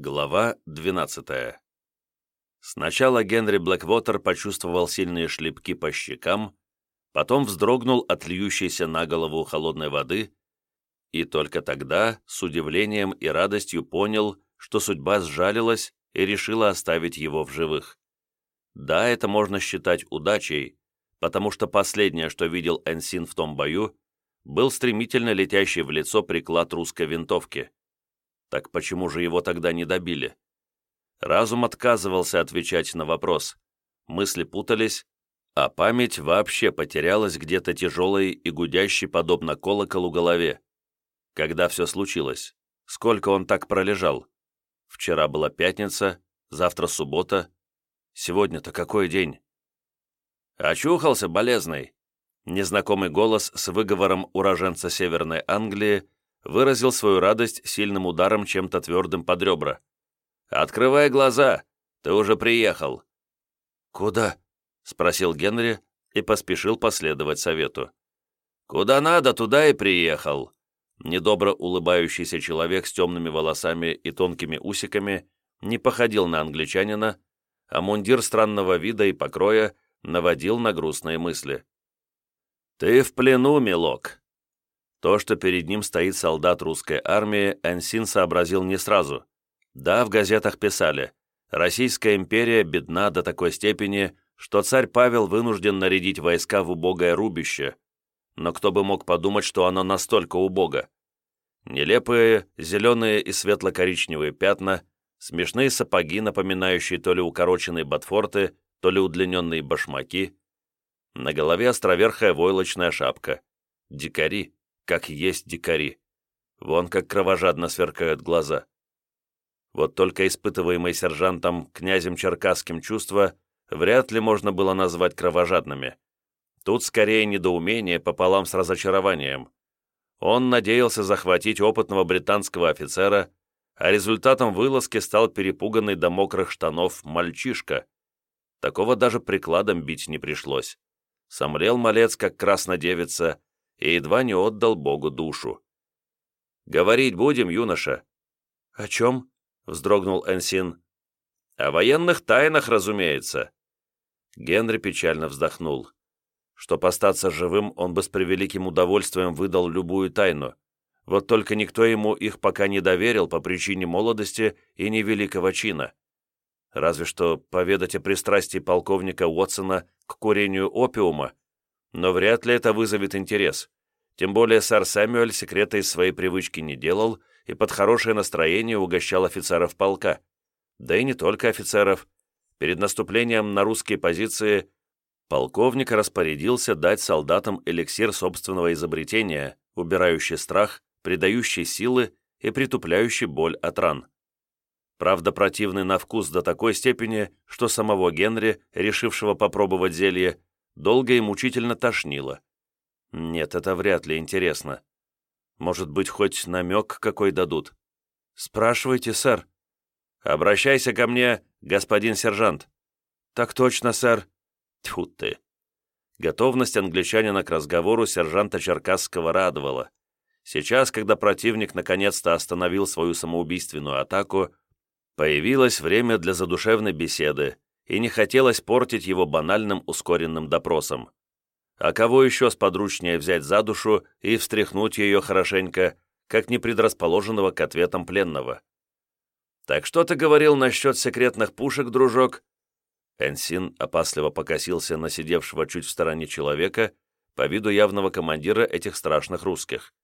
Глава 12 Сначала Генри Блэквотер почувствовал сильные шлепки по щекам, потом вздрогнул от льющейся на голову холодной воды и только тогда с удивлением и радостью понял, что судьба сжалилась и решила оставить его в живых. Да, это можно считать удачей, потому что последнее, что видел Энсин в том бою, был стремительно летящий в лицо приклад русской винтовки. Так почему же его тогда не добили? Разум отказывался отвечать на вопрос. Мысли путались, а память вообще потерялась где-то тяжелой и гудящей, подобно колоколу, голове. Когда все случилось? Сколько он так пролежал? Вчера была пятница, завтра суббота. Сегодня-то какой день? Очухался, болезный. Незнакомый голос с выговором уроженца Северной Англии выразил свою радость сильным ударом чем-то твердым под ребра. «Открывай глаза! Ты уже приехал!» «Куда?» — спросил Генри и поспешил последовать совету. «Куда надо, туда и приехал!» Недобро улыбающийся человек с темными волосами и тонкими усиками не походил на англичанина, а мундир странного вида и покроя наводил на грустные мысли. «Ты в плену, милок!» То, что перед ним стоит солдат русской армии, Энсин сообразил не сразу. Да, в газетах писали, Российская империя бедна до такой степени, что царь Павел вынужден нарядить войска в убогое рубище. Но кто бы мог подумать, что оно настолько убого? Нелепые, зеленые и светло-коричневые пятна, смешные сапоги, напоминающие то ли укороченные ботфорты, то ли удлиненные башмаки. На голове островерхая войлочная шапка. Дикари как есть дикари. Вон как кровожадно сверкают глаза. Вот только испытываемые сержантом князем Черкасским чувства вряд ли можно было назвать кровожадными. Тут скорее недоумение пополам с разочарованием. Он надеялся захватить опытного британского офицера, а результатом вылазки стал перепуганный до мокрых штанов мальчишка. Такого даже прикладом бить не пришлось. Сомлел малец, как краснодевица, и едва не отдал Богу душу. «Говорить будем, юноша». «О чем?» — вздрогнул Энсин. «О военных тайнах, разумеется». Генри печально вздохнул. Чтоб остаться живым, он бы с превеликим удовольствием выдал любую тайну. Вот только никто ему их пока не доверил по причине молодости и невеликого чина. Разве что поведать о пристрастии полковника Уотсона к курению опиума но вряд ли это вызовет интерес. Тем более сэр Сэмюэль секрета из своей привычки не делал и под хорошее настроение угощал офицеров полка. Да и не только офицеров. Перед наступлением на русские позиции полковник распорядился дать солдатам эликсир собственного изобретения, убирающий страх, придающий силы и притупляющий боль от ран. Правда, противный на вкус до такой степени, что самого Генри, решившего попробовать зелье, долго и мучительно тошнило. Нет, это вряд ли интересно. Может быть, хоть намек какой дадут? Спрашивайте, сэр. Обращайся ко мне, господин сержант. Так точно, сэр. Тьфу ты. Готовность англичанина к разговору сержанта Черкасского радовала. Сейчас, когда противник наконец-то остановил свою самоубийственную атаку, появилось время для задушевной беседы, и не хотелось портить его банальным ускоренным допросом. А кого еще сподручнее взять за душу и встряхнуть ее хорошенько, как непредрасположенного к ответам пленного? «Так что ты говорил насчет секретных пушек, дружок?» Энсин опасливо покосился на сидевшего чуть в стороне человека, по виду явного командира этих страшных русских.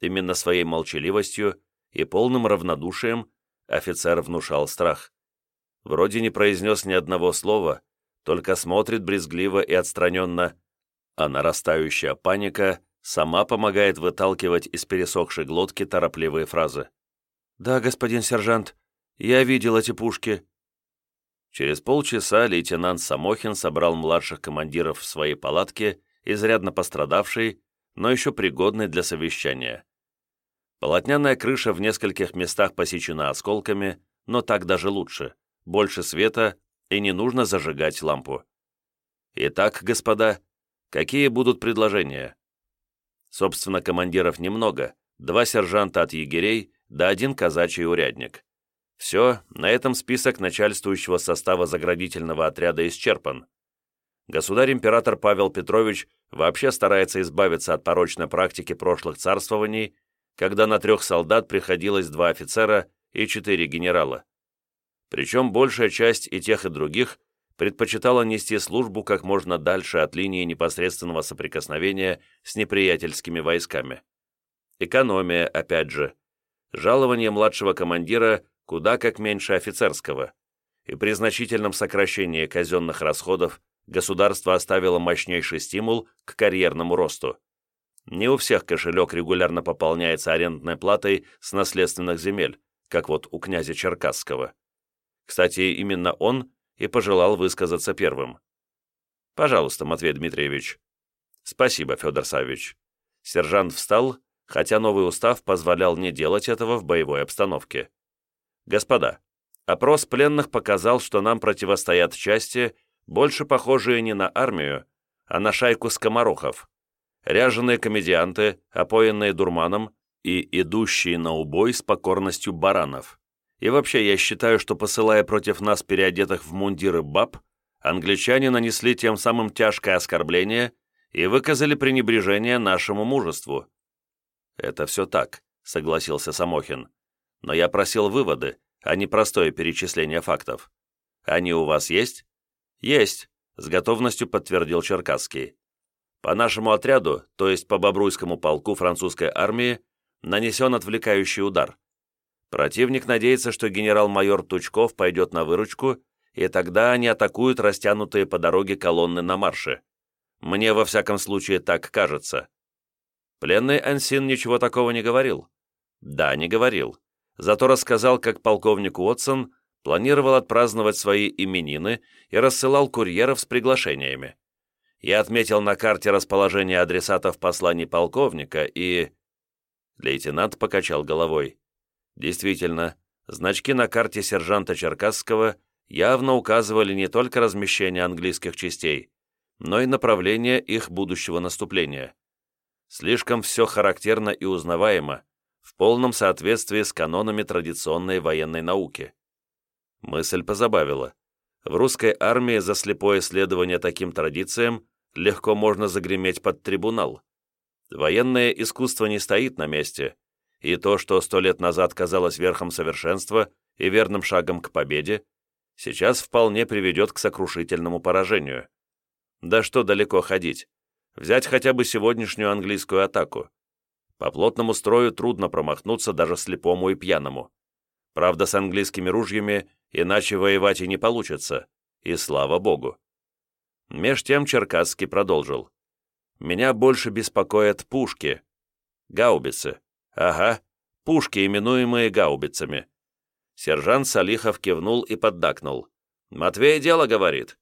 Именно своей молчаливостью и полным равнодушием офицер внушал страх. Вроде не произнес ни одного слова, только смотрит брезгливо и отстраненно, а нарастающая паника сама помогает выталкивать из пересохшей глотки торопливые фразы. «Да, господин сержант, я видел эти пушки». Через полчаса лейтенант Самохин собрал младших командиров в своей палатке, изрядно пострадавшей, но еще пригодной для совещания. Полотняная крыша в нескольких местах посечена осколками, но так даже лучше больше света и не нужно зажигать лампу. Итак, господа, какие будут предложения? Собственно, командиров немного, два сержанта от егерей, да один казачий урядник. Все, на этом список начальствующего состава заградительного отряда исчерпан. Государь-император Павел Петрович вообще старается избавиться от порочной практики прошлых царствований, когда на трех солдат приходилось два офицера и четыре генерала. Причем большая часть и тех, и других предпочитала нести службу как можно дальше от линии непосредственного соприкосновения с неприятельскими войсками. Экономия, опять же. Жалование младшего командира куда как меньше офицерского, и при значительном сокращении казенных расходов государство оставило мощнейший стимул к карьерному росту. Не у всех кошелек регулярно пополняется арендной платой с наследственных земель, как вот у князя Черкасского. Кстати, именно он и пожелал высказаться первым. «Пожалуйста, Матвей Дмитриевич». «Спасибо, Федор Савич». Сержант встал, хотя новый устав позволял не делать этого в боевой обстановке. «Господа, опрос пленных показал, что нам противостоят части, больше похожие не на армию, а на шайку скоморохов. Ряженые комедианты, опоенные дурманом и идущие на убой с покорностью баранов. И вообще, я считаю, что посылая против нас переодетых в мундиры баб, англичане нанесли тем самым тяжкое оскорбление и выказали пренебрежение нашему мужеству. «Это все так», — согласился Самохин. «Но я просил выводы, а не простое перечисление фактов. Они у вас есть?» «Есть», — с готовностью подтвердил Черкасский. «По нашему отряду, то есть по Бобруйскому полку французской армии, нанесен отвлекающий удар. Противник надеется, что генерал-майор Тучков пойдет на выручку, и тогда они атакуют растянутые по дороге колонны на марше. Мне, во всяком случае, так кажется». Пленный Ансин ничего такого не говорил. Да, не говорил. Зато рассказал, как полковник Уотсон планировал отпраздновать свои именины и рассылал курьеров с приглашениями. Я отметил на карте расположение адресатов посланий полковника и... Лейтенант покачал головой. Действительно, значки на карте сержанта Черкасского явно указывали не только размещение английских частей, но и направление их будущего наступления. Слишком все характерно и узнаваемо, в полном соответствии с канонами традиционной военной науки. Мысль позабавила. В русской армии за слепое следование таким традициям легко можно загреметь под трибунал. Военное искусство не стоит на месте, и то, что сто лет назад казалось верхом совершенства и верным шагом к победе, сейчас вполне приведет к сокрушительному поражению. Да что далеко ходить. Взять хотя бы сегодняшнюю английскую атаку. По плотному строю трудно промахнуться даже слепому и пьяному. Правда, с английскими ружьями иначе воевать и не получится, и слава богу. Меж тем Черкасский продолжил. «Меня больше беспокоят пушки. Гаубицы. Ага, пушки, именуемые гаубицами». Сержант Салихов кивнул и поддакнул. «Матвей дело говорит».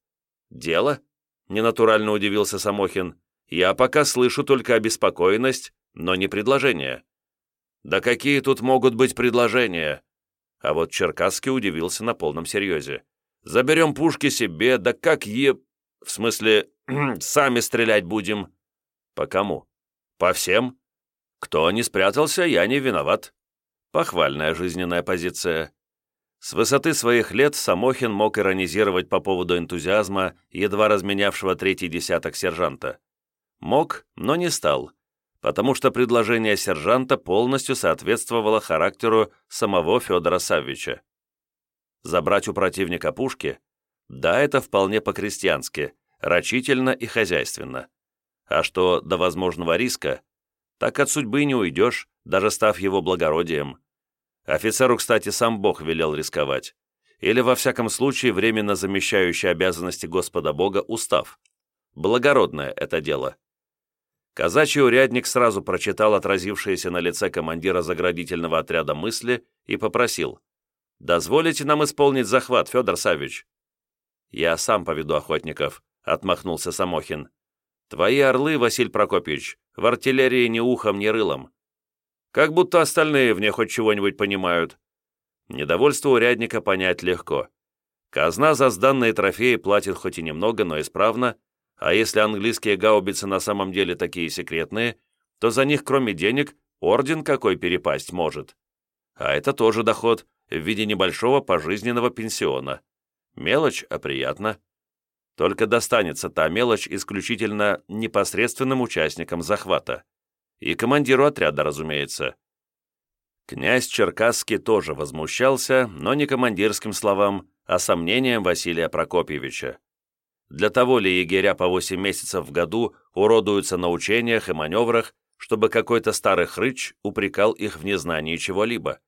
«Дело?» — ненатурально удивился Самохин. «Я пока слышу только обеспокоенность, но не предложение». «Да какие тут могут быть предложения?» А вот Черкасский удивился на полном серьезе. «Заберем пушки себе, да как е... В смысле, сами стрелять будем». «По кому?» «По всем. Кто не спрятался, я не виноват». Похвальная жизненная позиция. С высоты своих лет Самохин мог иронизировать по поводу энтузиазма, едва разменявшего третий десяток сержанта. Мог, но не стал потому что предложение сержанта полностью соответствовало характеру самого Федора Саввича. Забрать у противника пушки? Да, это вполне по-крестьянски, рачительно и хозяйственно. А что до возможного риска? Так от судьбы не уйдешь, даже став его благородием. Офицеру, кстати, сам Бог велел рисковать. Или, во всяком случае, временно замещающий обязанности Господа Бога устав. Благородное это дело. Казачий урядник сразу прочитал отразившиеся на лице командира заградительного отряда мысли и попросил. «Дозволите нам исполнить захват, Федор Савич?» «Я сам поведу охотников», — отмахнулся Самохин. «Твои орлы, Василь Прокопьевич, в артиллерии ни ухом, ни рылом. Как будто остальные в ней хоть чего-нибудь понимают». Недовольство урядника понять легко. Казна за сданные трофеи платит хоть и немного, но исправно, а если английские гаубицы на самом деле такие секретные, то за них, кроме денег, орден какой перепасть может. А это тоже доход, в виде небольшого пожизненного пенсиона. Мелочь, а приятно. Только достанется та мелочь исключительно непосредственным участникам захвата. И командиру отряда, разумеется. Князь Черкасский тоже возмущался, но не командирским словам, а сомнением Василия Прокопьевича. Для того ли егеря по 8 месяцев в году уродуются на учениях и маневрах, чтобы какой-то старый хрыч упрекал их в незнании чего-либо?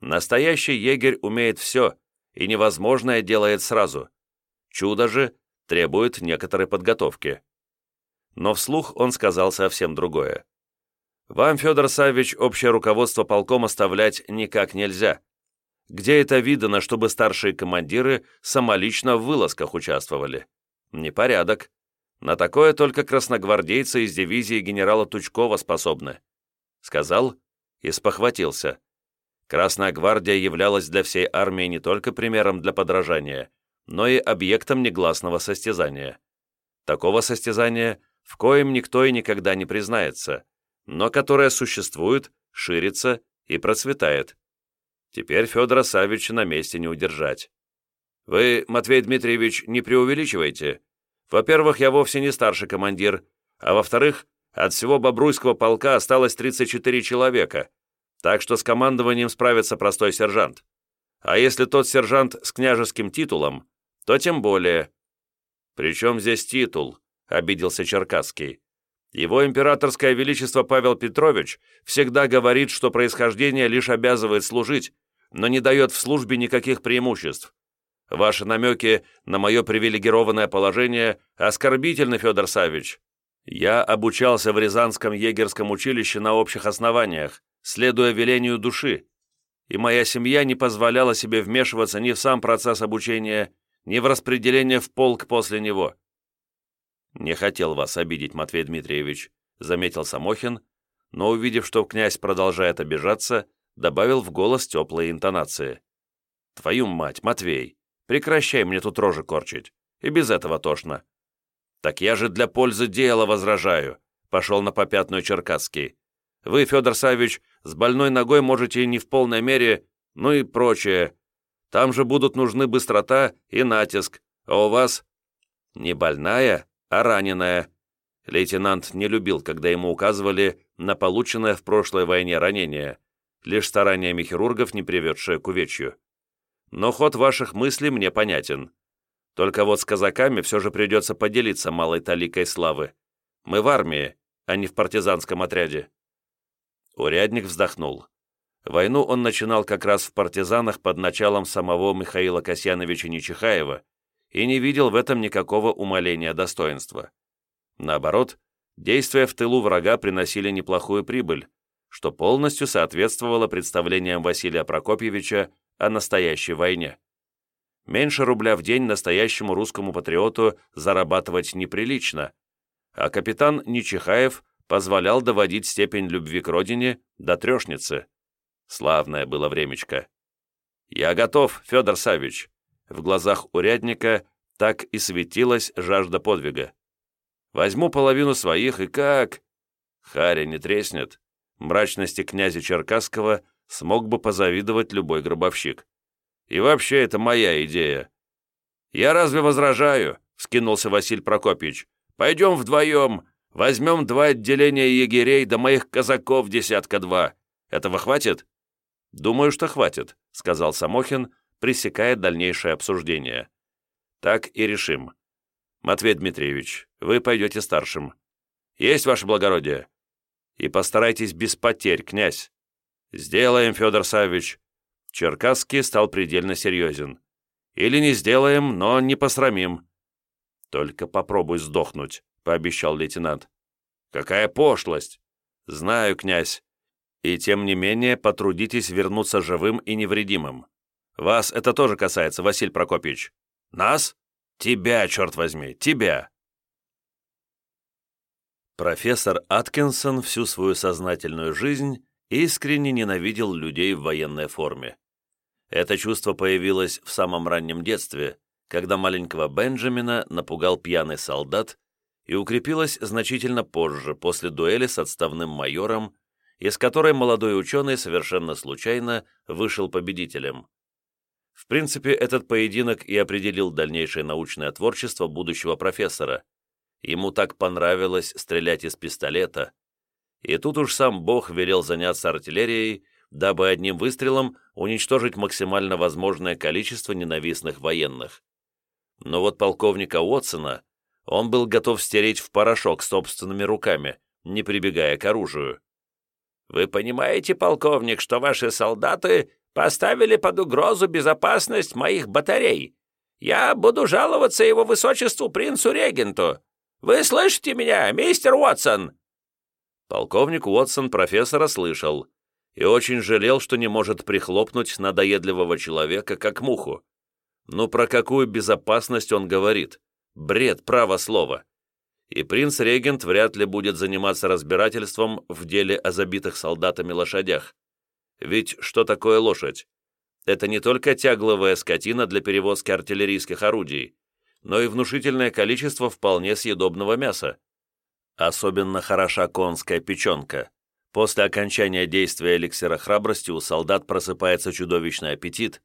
Настоящий егерь умеет все, и невозможное делает сразу. Чудо же требует некоторой подготовки. Но вслух он сказал совсем другое. «Вам, Федор Савич, общее руководство полком оставлять никак нельзя. Где это видано, чтобы старшие командиры самолично в вылазках участвовали? Непорядок. На такое только красногвардейцы из дивизии генерала Тучкова способны». Сказал и спохватился. Красная гвардия являлась для всей армии не только примером для подражания, но и объектом негласного состязания. Такого состязания, в коем никто и никогда не признается, но которое существует, ширится и процветает. Теперь Федора Савича на месте не удержать. Вы, Матвей Дмитриевич, не преувеличивайте. Во-первых, я вовсе не старший командир, а во-вторых, от всего Бобруйского полка осталось 34 человека, так что с командованием справится простой сержант. А если тот сержант с княжеским титулом, то тем более. «Причем здесь титул?» — обиделся Черкасский. «Его императорское величество Павел Петрович всегда говорит, что происхождение лишь обязывает служить, но не дает в службе никаких преимуществ. Ваши намеки на мое привилегированное положение оскорбительны, Федор Савич. Я обучался в Рязанском егерском училище на общих основаниях, следуя велению души, и моя семья не позволяла себе вмешиваться ни в сам процесс обучения, ни в распределение в полк после него. «Не хотел вас обидеть, Матвей Дмитриевич», — заметил Самохин, но, увидев, что князь продолжает обижаться, добавил в голос теплые интонации. «Твою мать, Матвей, прекращай мне тут рожи корчить, и без этого тошно». «Так я же для пользы дела возражаю», — пошел на попятную Черкасский. «Вы, Федор Савич, с больной ногой можете не в полной мере, ну и прочее. Там же будут нужны быстрота и натиск, а у вас не больная, а раненая. Лейтенант не любил, когда ему указывали на полученное в прошлой войне ранение, лишь стараниями хирургов, не приведшее к увечью. Но ход ваших мыслей мне понятен. Только вот с казаками все же придется поделиться малой таликой славы. Мы в армии, а не в партизанском отряде». Урядник вздохнул. Войну он начинал как раз в партизанах под началом самого Михаила Касьяновича Нечихаева и не видел в этом никакого умаления достоинства. Наоборот, действия в тылу врага приносили неплохую прибыль, что полностью соответствовало представлениям Василия Прокопьевича о настоящей войне. Меньше рубля в день настоящему русскому патриоту зарабатывать неприлично, а капитан Нечихаев позволял доводить степень любви к родине до трешницы. Славное было времечко. «Я готов, Федор Савич!» В глазах урядника так и светилась жажда подвига. «Возьму половину своих, и как...» Харя не треснет. Мрачности князя Черкасского смог бы позавидовать любой гробовщик. И вообще, это моя идея. «Я разве возражаю?» — вскинулся Василий Прокопьевич. «Пойдем вдвоем, возьмем два отделения егерей до моих казаков десятка два. Этого хватит?» «Думаю, что хватит», — сказал Самохин, пресекая дальнейшее обсуждение. «Так и решим. Матвей Дмитриевич, вы пойдете старшим. Есть ваше благородие? И постарайтесь без потерь, князь. Сделаем, Федор Савич». Черкасский стал предельно серьезен. «Или не сделаем, но не посрамим». «Только попробуй сдохнуть», — пообещал лейтенант. «Какая пошлость!» «Знаю, князь, и тем не менее потрудитесь вернуться живым и невредимым. Вас это тоже касается, Василий Прокопьевич. Нас? Тебя, черт возьми, тебя!» Профессор Аткинсон всю свою сознательную жизнь искренне ненавидел людей в военной форме. Это чувство появилось в самом раннем детстве, когда маленького Бенджамина напугал пьяный солдат и укрепилось значительно позже, после дуэли с отставным майором из которой молодой ученый совершенно случайно вышел победителем. В принципе, этот поединок и определил дальнейшее научное творчество будущего профессора. Ему так понравилось стрелять из пистолета. И тут уж сам Бог велел заняться артиллерией, дабы одним выстрелом уничтожить максимально возможное количество ненавистных военных. Но вот полковника Уотсона он был готов стереть в порошок собственными руками, не прибегая к оружию. «Вы понимаете, полковник, что ваши солдаты поставили под угрозу безопасность моих батарей? Я буду жаловаться его высочеству принцу-регенту. Вы слышите меня, мистер Уотсон?» Полковник Уотсон профессора слышал и очень жалел, что не может прихлопнуть надоедливого человека, как муху. Ну про какую безопасность он говорит? Бред, право слово. И принц-регент вряд ли будет заниматься разбирательством в деле о забитых солдатами лошадях. Ведь что такое лошадь? Это не только тягловая скотина для перевозки артиллерийских орудий, но и внушительное количество вполне съедобного мяса. Особенно хороша конская печенка. После окончания действия эликсира храбрости у солдат просыпается чудовищный аппетит,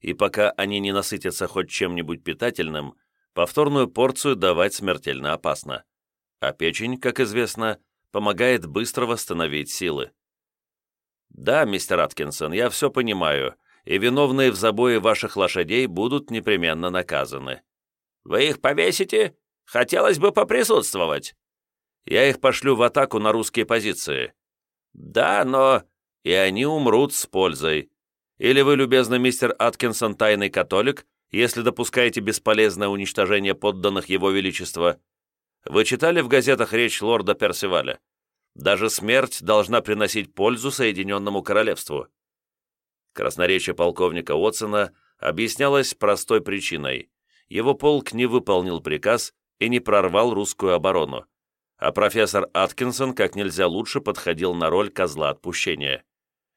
и пока они не насытятся хоть чем-нибудь питательным, повторную порцию давать смертельно опасно. А печень, как известно, помогает быстро восстановить силы. «Да, мистер Аткинсон, я все понимаю, и виновные в забое ваших лошадей будут непременно наказаны». «Вы их повесите? Хотелось бы поприсутствовать». «Я их пошлю в атаку на русские позиции». «Да, но...» «И они умрут с пользой. Или вы, любезный мистер Аткинсон, тайный католик, если допускаете бесполезное уничтожение подданных его величества? Вы читали в газетах речь лорда Персиваля? Даже смерть должна приносить пользу Соединенному Королевству. Красноречие полковника Уотсона объяснялось простой причиной. Его полк не выполнил приказ и не прорвал русскую оборону, а профессор Аткинсон как нельзя лучше подходил на роль козла отпущения.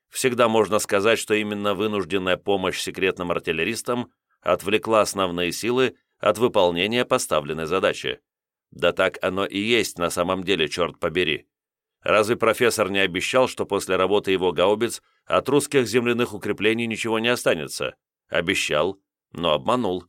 Всегда можно сказать, что именно вынужденная помощь секретным артиллеристам отвлекла основные силы от выполнения поставленной задачи. Да так оно и есть на самом деле, черт побери. Разве профессор не обещал, что после работы его гаубиц от русских земляных укреплений ничего не останется? Обещал, но обманул.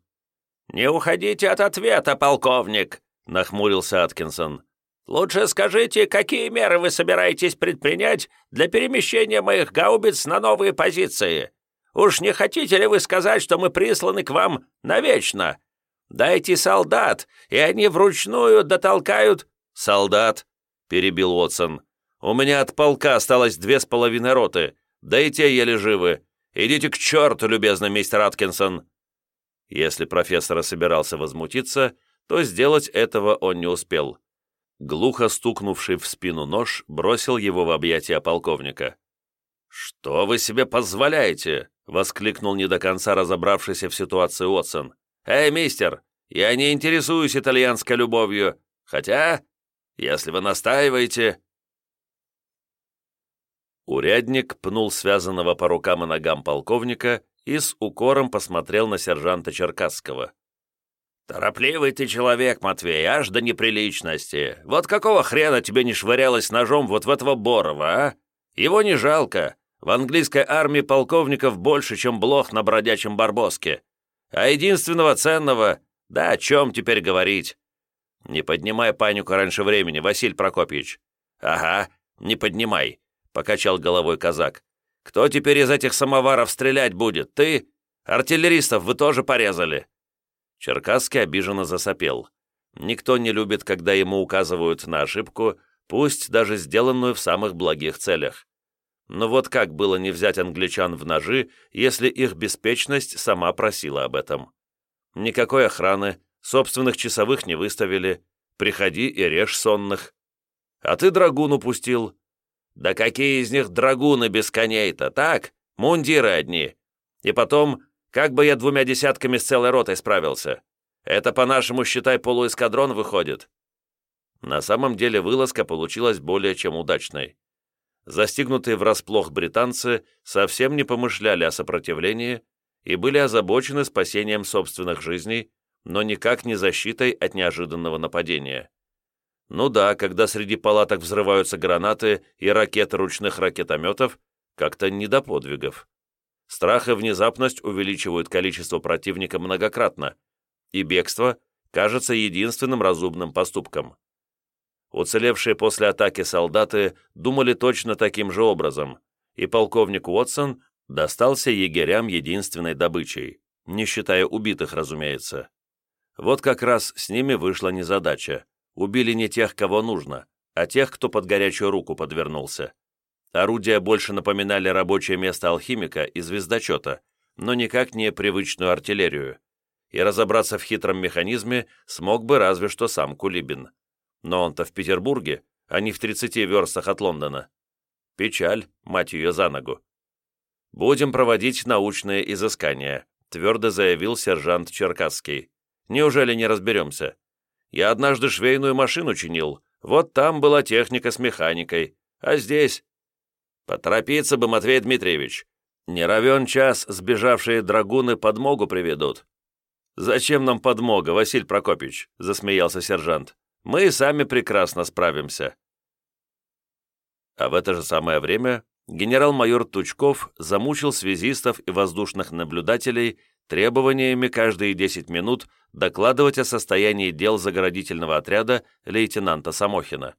«Не уходите от ответа, полковник!» — нахмурился Аткинсон. Лучше скажите, какие меры вы собираетесь предпринять для перемещения моих гаубиц на новые позиции? Уж не хотите ли вы сказать, что мы присланы к вам навечно? Дайте солдат, и они вручную дотолкают...» «Солдат», — перебил Уотсон. «У меня от полка осталось две с половиной роты, да и те еле живы. Идите к черту, любезный мистер Аткинсон!» Если профессора собирался возмутиться, то сделать этого он не успел. Глухо стукнувший в спину нож бросил его в объятия полковника. «Что вы себе позволяете?» — воскликнул не до конца разобравшийся в ситуации Уотсон. «Эй, мистер, я не интересуюсь итальянской любовью, хотя, если вы настаиваете...» Урядник пнул связанного по рукам и ногам полковника и с укором посмотрел на сержанта Черкасского. «Торопливый ты человек, Матвей, аж до неприличности. Вот какого хрена тебе не швырялось ножом вот в этого Борова, а? Его не жалко. В английской армии полковников больше, чем блох на бродячем барбоске. А единственного ценного... Да о чем теперь говорить? Не поднимай панику раньше времени, Василий Прокопьевич. Ага, не поднимай, покачал головой казак. Кто теперь из этих самоваров стрелять будет? Ты? Артиллеристов вы тоже порезали. Черкасский обиженно засопел. Никто не любит, когда ему указывают на ошибку, пусть даже сделанную в самых благих целях. Но вот как было не взять англичан в ножи, если их беспечность сама просила об этом? Никакой охраны, собственных часовых не выставили, приходи и режь сонных. А ты драгун упустил. Да какие из них драгуны без коней-то, так? Мундиры одни. И потом как бы я двумя десятками с целой ротой справился? Это, по-нашему, считай, полуэскадрон выходит». На самом деле вылазка получилась более чем удачной. Застигнутые врасплох британцы совсем не помышляли о сопротивлении и были озабочены спасением собственных жизней, но никак не защитой от неожиданного нападения. Ну да, когда среди палаток взрываются гранаты и ракеты ручных ракетометов, как-то не до подвигов. Страх и внезапность увеличивают количество противника многократно, и бегство кажется единственным разумным поступком. Уцелевшие после атаки солдаты думали точно таким же образом, и полковник Уотсон достался егерям единственной добычей, не считая убитых, разумеется. Вот как раз с ними вышла незадача. Убили не тех, кого нужно, а тех, кто под горячую руку подвернулся. Орудия больше напоминали рабочее место алхимика и звездочета, но никак не привычную артиллерию. И разобраться в хитром механизме смог бы разве что сам Кулибин. Но он-то в Петербурге, а не в 30 верстах от Лондона. Печаль, мать ее за ногу. «Будем проводить научные изыскания», твердо заявил сержант Черкасский. «Неужели не разберемся? Я однажды швейную машину чинил, вот там была техника с механикой, а здесь...» «Поторопиться бы, Матвей Дмитриевич. Не равен час сбежавшие драгуны подмогу приведут». «Зачем нам подмога, Василий Прокопьевич?» — засмеялся сержант. «Мы и сами прекрасно справимся». А в это же самое время генерал-майор Тучков замучил связистов и воздушных наблюдателей требованиями каждые 10 минут докладывать о состоянии дел заградительного отряда лейтенанта Самохина.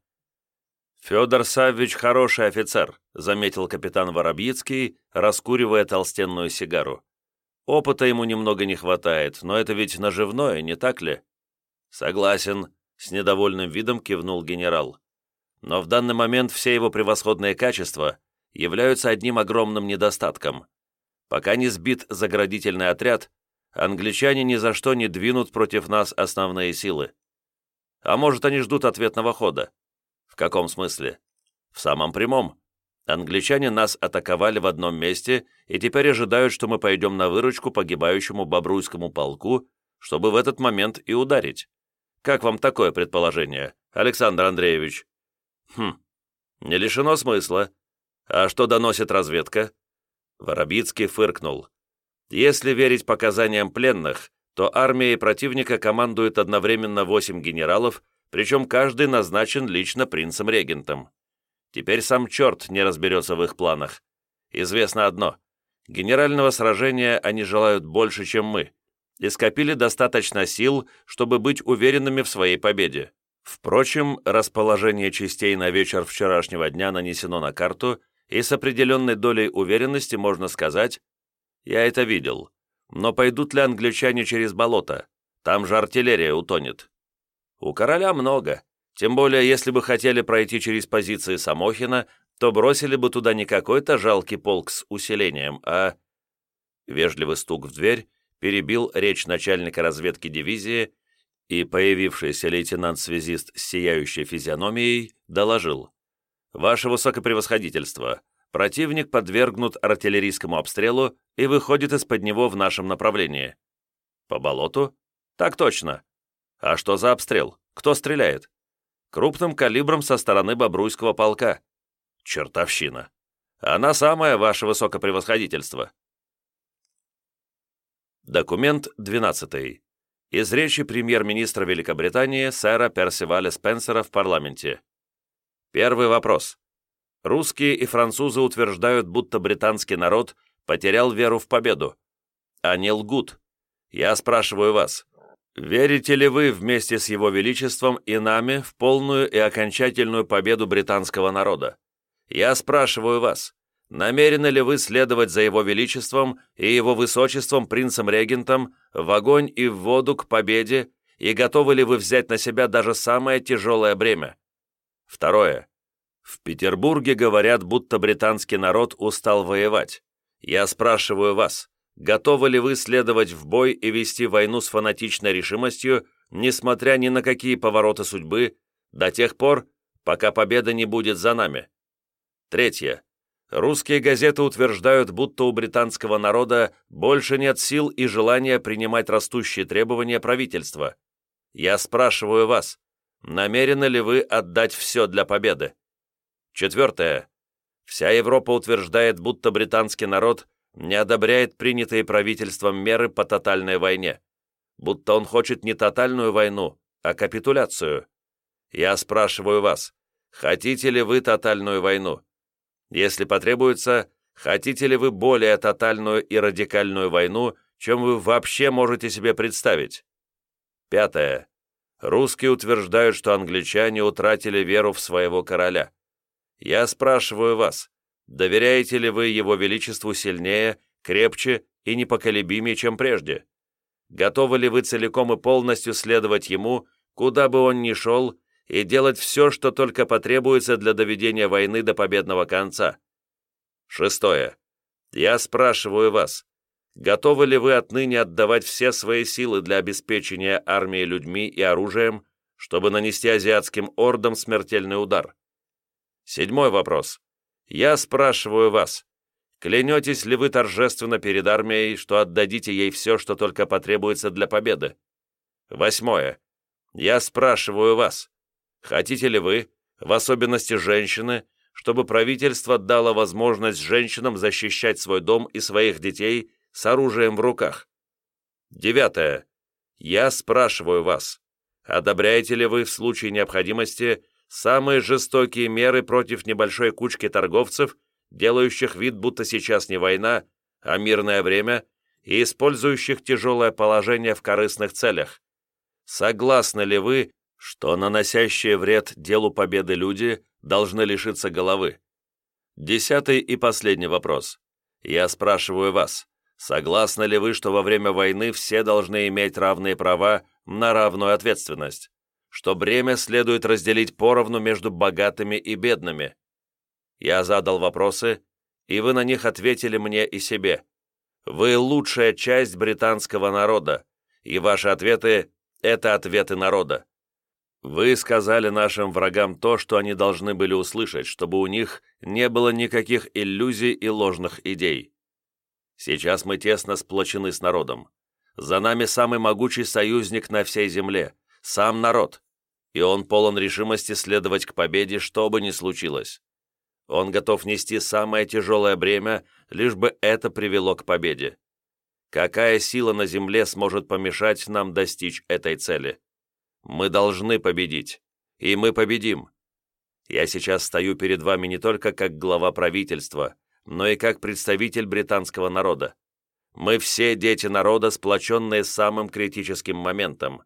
«Федор Саввич хороший офицер», — заметил капитан Воробьицкий, раскуривая толстенную сигару. «Опыта ему немного не хватает, но это ведь наживное, не так ли?» «Согласен», — с недовольным видом кивнул генерал. «Но в данный момент все его превосходные качества являются одним огромным недостатком. Пока не сбит заградительный отряд, англичане ни за что не двинут против нас основные силы. А может, они ждут ответного хода? В каком смысле? В самом прямом. Англичане нас атаковали в одном месте и теперь ожидают, что мы пойдем на выручку погибающему Бобруйскому полку, чтобы в этот момент и ударить. Как вам такое предположение, Александр Андреевич? Хм, не лишено смысла, «А что доносит разведка?» Воробицкий фыркнул. «Если верить показаниям пленных, то армией противника командует одновременно восемь генералов, причем каждый назначен лично принцем-регентом. Теперь сам черт не разберется в их планах. Известно одно. Генерального сражения они желают больше, чем мы, и скопили достаточно сил, чтобы быть уверенными в своей победе. Впрочем, расположение частей на вечер вчерашнего дня нанесено на карту, и с определенной долей уверенности можно сказать, я это видел, но пойдут ли англичане через болото? Там же артиллерия утонет. У короля много, тем более если бы хотели пройти через позиции Самохина, то бросили бы туда не какой-то жалкий полк с усилением, а... Вежливый стук в дверь перебил речь начальника разведки дивизии, и появившийся лейтенант-связист с сияющей физиономией доложил. «Ваше высокопревосходительство, противник подвергнут артиллерийскому обстрелу и выходит из-под него в нашем направлении». «По болоту?» «Так точно». «А что за обстрел? Кто стреляет?» «Крупным калибром со стороны Бобруйского полка». «Чертовщина». «Она самая, ваше высокопревосходительство». Документ 12. Из речи премьер-министра Великобритании сэра Персиваля Спенсера в парламенте. Первый вопрос. Русские и французы утверждают, будто британский народ потерял веру в победу. Они лгут. Я спрашиваю вас, верите ли вы вместе с Его Величеством и нами в полную и окончательную победу британского народа? Я спрашиваю вас, намерены ли вы следовать за Его Величеством и Его Высочеством принцем-регентом в огонь и в воду к победе и готовы ли вы взять на себя даже самое тяжелое бремя? Второе. В Петербурге говорят, будто британский народ устал воевать. Я спрашиваю вас, готовы ли вы следовать в бой и вести войну с фанатичной решимостью, несмотря ни на какие повороты судьбы, до тех пор, пока победа не будет за нами? Третье. Русские газеты утверждают, будто у британского народа больше нет сил и желания принимать растущие требования правительства. Я спрашиваю вас, намерены ли вы отдать все для победы? Четвертое. Вся Европа утверждает, будто британский народ не одобряет принятые правительством меры по тотальной войне, будто он хочет не тотальную войну, а капитуляцию. Я спрашиваю вас, хотите ли вы тотальную войну? Если потребуется, Хотите ли вы более тотальную и радикальную войну, чем вы вообще можете себе представить? Пятое. Русские утверждают, что англичане утратили веру в своего короля. Я спрашиваю вас, доверяете ли вы его величеству сильнее, крепче и непоколебимее, чем прежде? Готовы ли вы целиком и полностью следовать ему, куда бы он ни шел, и делать все, что только потребуется для доведения войны до победного конца? Шестое. Я спрашиваю вас, готовы ли вы отныне отдавать все свои силы для обеспечения армии людьми и оружием, чтобы нанести азиатским ордам смертельный удар? Седьмой вопрос. Я спрашиваю вас, клянетесь ли вы торжественно перед армией, что отдадите ей все, что только потребуется для победы? Восьмое. Я спрашиваю вас, хотите ли вы, в особенности женщины, чтобы правительство дало возможность женщинам защищать свой дом и своих детей с оружием в руках. Девятое. Я спрашиваю вас, одобряете ли вы в случае необходимости самые жестокие меры против небольшой кучки торговцев, делающих вид, будто сейчас не война, а мирное время, и использующих тяжелое положение в корыстных целях? Согласны ли вы, что наносящие вред делу победы люди должны лишиться головы? Десятый и последний вопрос. Я спрашиваю вас, Согласны ли вы, что во время войны все должны иметь равные права на равную ответственность? Что бремя следует разделить поровну между богатыми и бедными? Я задал вопросы, и вы на них ответили мне и себе. Вы лучшая часть британского народа, и ваши ответы – это ответы народа. Вы сказали нашим врагам то, что они должны были услышать, чтобы у них не было никаких иллюзий и ложных идей. Сейчас мы тесно сплочены с народом. За нами самый могучий союзник на всей земле, сам народ, и он полон решимости следовать к победе, что бы ни случилось. Он готов нести самое тяжелое бремя, лишь бы это привело к победе. Какая сила на земле сможет помешать нам достичь этой цели? Мы должны победить, и мы победим. Я сейчас стою перед вами не только как глава правительства, но и как представитель британского народа. Мы все дети народа, сплоченные самым критическим моментом.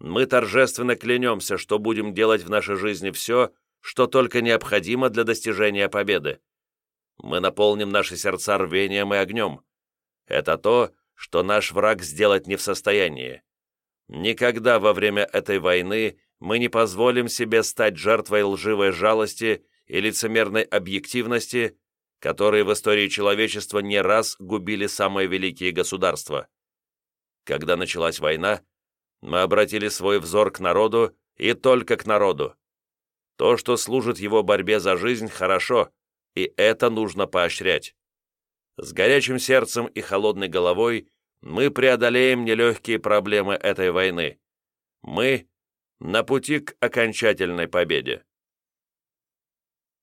Мы торжественно клянемся, что будем делать в нашей жизни все, что только необходимо для достижения победы. Мы наполним наши сердца рвением и огнем. Это то, что наш враг сделать не в состоянии. Никогда во время этой войны мы не позволим себе стать жертвой лживой жалости и лицемерной объективности, которые в истории человечества не раз губили самые великие государства. Когда началась война, мы обратили свой взор к народу и только к народу. То, что служит его борьбе за жизнь, хорошо, и это нужно поощрять. С горячим сердцем и холодной головой мы преодолеем нелегкие проблемы этой войны. Мы на пути к окончательной победе.